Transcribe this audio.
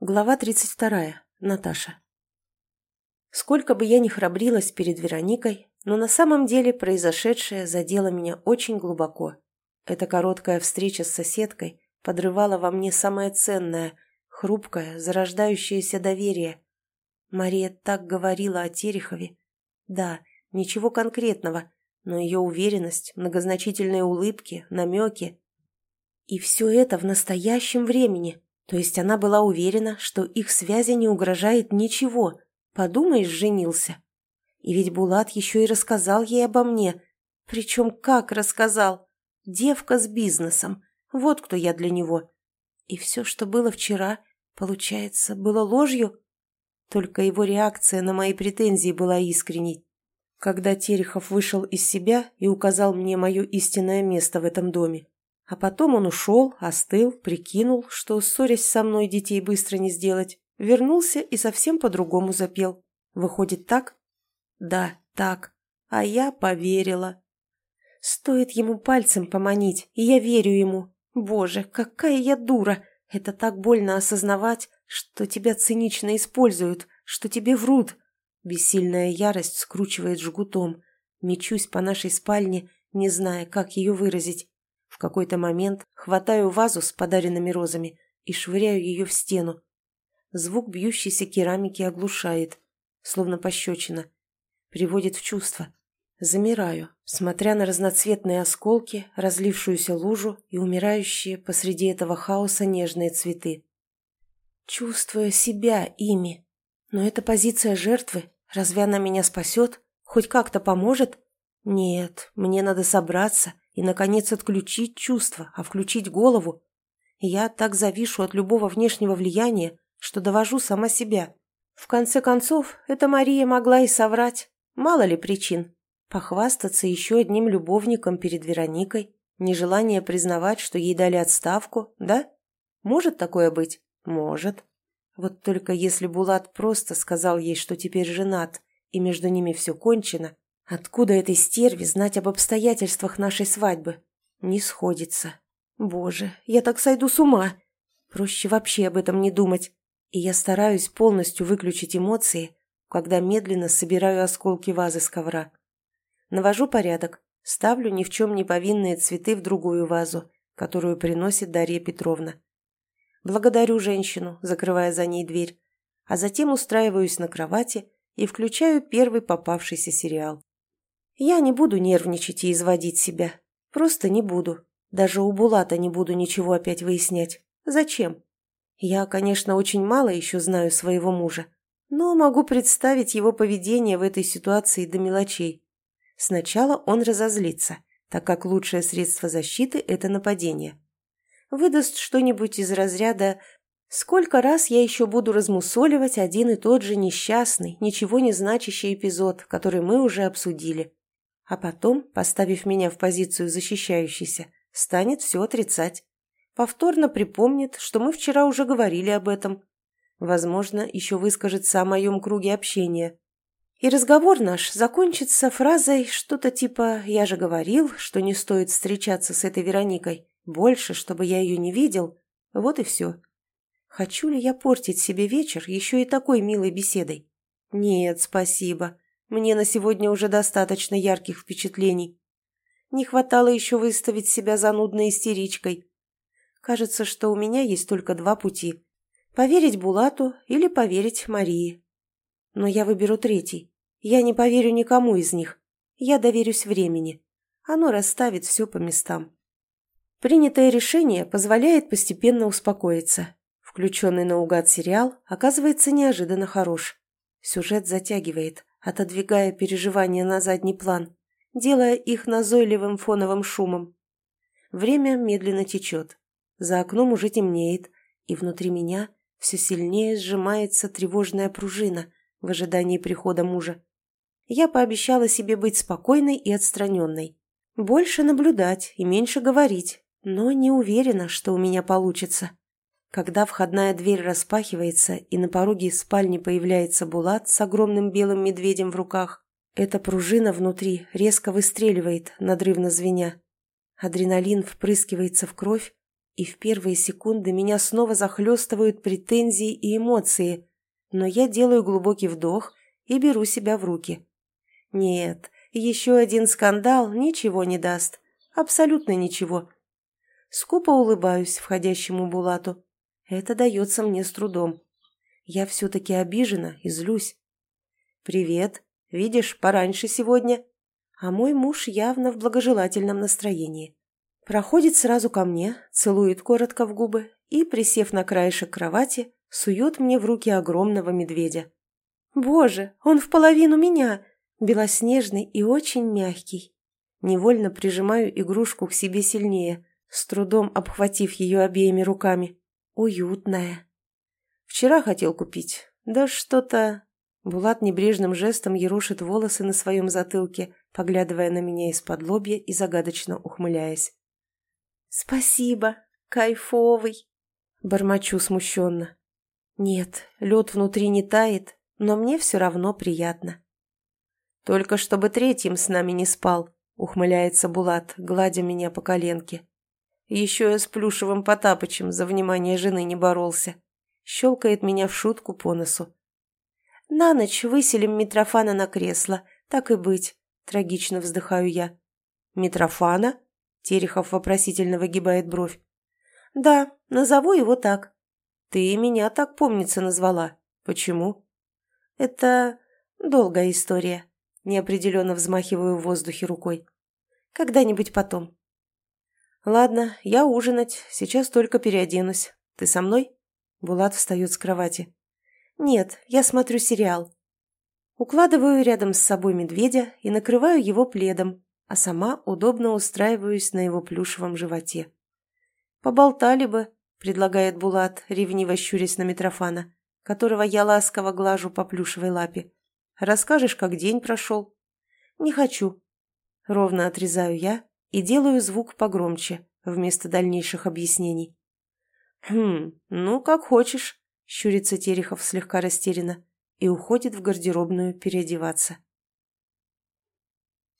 Глава 32. Наташа. Сколько бы я ни храбрилась перед Вероникой, но на самом деле произошедшее задело меня очень глубоко. Эта короткая встреча с соседкой подрывала во мне самое ценное, хрупкое, зарождающееся доверие. Мария так говорила о Терехове. Да, ничего конкретного, но ее уверенность, многозначительные улыбки, намеки. И все это в настоящем времени – то есть она была уверена, что их связи не угрожает ничего. Подумаешь, женился. И ведь Булат еще и рассказал ей обо мне. Причем как рассказал? Девка с бизнесом. Вот кто я для него. И все, что было вчера, получается, было ложью? Только его реакция на мои претензии была искренней. Когда Терехов вышел из себя и указал мне мое истинное место в этом доме, а потом он ушел, остыл, прикинул, что, ссорясь со мной, детей быстро не сделать. Вернулся и совсем по-другому запел. Выходит так? Да, так. А я поверила. Стоит ему пальцем поманить, и я верю ему. Боже, какая я дура! Это так больно осознавать, что тебя цинично используют, что тебе врут. Бессильная ярость скручивает жгутом. Мечусь по нашей спальне, не зная, как ее выразить. В какой-то момент хватаю вазу с подаренными розами и швыряю ее в стену. Звук бьющейся керамики оглушает, словно пощечина. Приводит в чувство. Замираю, смотря на разноцветные осколки, разлившуюся лужу и умирающие посреди этого хаоса нежные цветы. Чувствуя себя ими. Но эта позиция жертвы, разве она меня спасет? Хоть как-то поможет? Нет, мне надо собраться и, наконец, отключить чувства, а включить голову. Я так завишу от любого внешнего влияния, что довожу сама себя. В конце концов, эта Мария могла и соврать. Мало ли причин. Похвастаться еще одним любовником перед Вероникой, нежелание признавать, что ей дали отставку, да? Может такое быть? Может. Вот только если Булат просто сказал ей, что теперь женат, и между ними все кончено, Откуда этой стерве знать об обстоятельствах нашей свадьбы? Не сходится. Боже, я так сойду с ума. Проще вообще об этом не думать. И я стараюсь полностью выключить эмоции, когда медленно собираю осколки вазы с ковра. Навожу порядок, ставлю ни в чем не повинные цветы в другую вазу, которую приносит Дарья Петровна. Благодарю женщину, закрывая за ней дверь, а затем устраиваюсь на кровати и включаю первый попавшийся сериал. Я не буду нервничать и изводить себя. Просто не буду. Даже у Булата не буду ничего опять выяснять. Зачем? Я, конечно, очень мало еще знаю своего мужа, но могу представить его поведение в этой ситуации до мелочей. Сначала он разозлится, так как лучшее средство защиты – это нападение. Выдаст что-нибудь из разряда «Сколько раз я еще буду размусоливать один и тот же несчастный, ничего не значащий эпизод, который мы уже обсудили?» А потом, поставив меня в позицию защищающейся, станет все отрицать. Повторно припомнит, что мы вчера уже говорили об этом. Возможно, еще выскажется о моем круге общения. И разговор наш закончится фразой что-то типа «Я же говорил, что не стоит встречаться с этой Вероникой. Больше, чтобы я ее не видел». Вот и все. Хочу ли я портить себе вечер еще и такой милой беседой? Нет, спасибо. Мне на сегодня уже достаточно ярких впечатлений. Не хватало еще выставить себя занудной истеричкой. Кажется, что у меня есть только два пути. Поверить Булату или поверить Марии. Но я выберу третий. Я не поверю никому из них. Я доверюсь времени. Оно расставит все по местам. Принятое решение позволяет постепенно успокоиться. Включенный наугад сериал оказывается неожиданно хорош. Сюжет затягивает отодвигая переживания на задний план, делая их назойливым фоновым шумом. Время медленно течет. За окном уже темнеет, и внутри меня все сильнее сжимается тревожная пружина в ожидании прихода мужа. Я пообещала себе быть спокойной и отстраненной. Больше наблюдать и меньше говорить, но не уверена, что у меня получится. Когда входная дверь распахивается и на пороге спальни появляется Булат с огромным белым медведем в руках, эта пружина внутри резко выстреливает, надрывно звеня. Адреналин впрыскивается в кровь, И в первые секунды меня снова захлестывают претензии и эмоции, но я делаю глубокий вдох и беру себя в руки. Нет, еще один скандал ничего не даст. Абсолютно ничего. Скупо улыбаюсь входящему Булату. Это дается мне с трудом. Я все-таки обижена и злюсь. «Привет. Видишь, пораньше сегодня». А мой муж явно в благожелательном настроении. Проходит сразу ко мне, целует коротко в губы и, присев на краешек кровати, сует мне в руки огромного медведя. «Боже, он в половину меня!» Белоснежный и очень мягкий. Невольно прижимаю игрушку к себе сильнее, с трудом обхватив ее обеими руками. Уютная. Вчера хотел купить. Да что-то... Булат небрежным жестом ерошит волосы на своем затылке, поглядывая на меня из-под лобья и загадочно ухмыляясь. «Спасибо, кайфовый!» Бормочу смущенно. Нет, лед внутри не тает, но мне все равно приятно. «Только чтобы третьим с нами не спал», — ухмыляется Булат, гладя меня по коленке. Еще я с Плюшевым Потапычем за внимание жены не боролся. Щелкает меня в шутку по носу. «На ночь выселим Митрофана на кресло, так и быть», — трагично вздыхаю я. «Митрофана?» — Терехов вопросительно выгибает бровь. «Да, назову его так». «Ты меня так, помнится, назвала. Почему?» «Это долгая история», — неопределенно взмахиваю в воздухе рукой. «Когда-нибудь потом». «Ладно, я ужинать, сейчас только переоденусь. Ты со мной?» Булат встает с кровати. «Нет, я смотрю сериал». Укладываю рядом с собой медведя и накрываю его пледом, а сама удобно устраиваюсь на его плюшевом животе. «Поболтали бы», — предлагает Булат, ревниво щурясь на Митрофана, которого я ласково глажу по плюшевой лапе. «Расскажешь, как день прошел?» «Не хочу». Ровно отрезаю я и делаю звук погромче, вместо дальнейших объяснений. «Хм, ну, как хочешь», — щурится Терехов слегка растерянно и уходит в гардеробную переодеваться.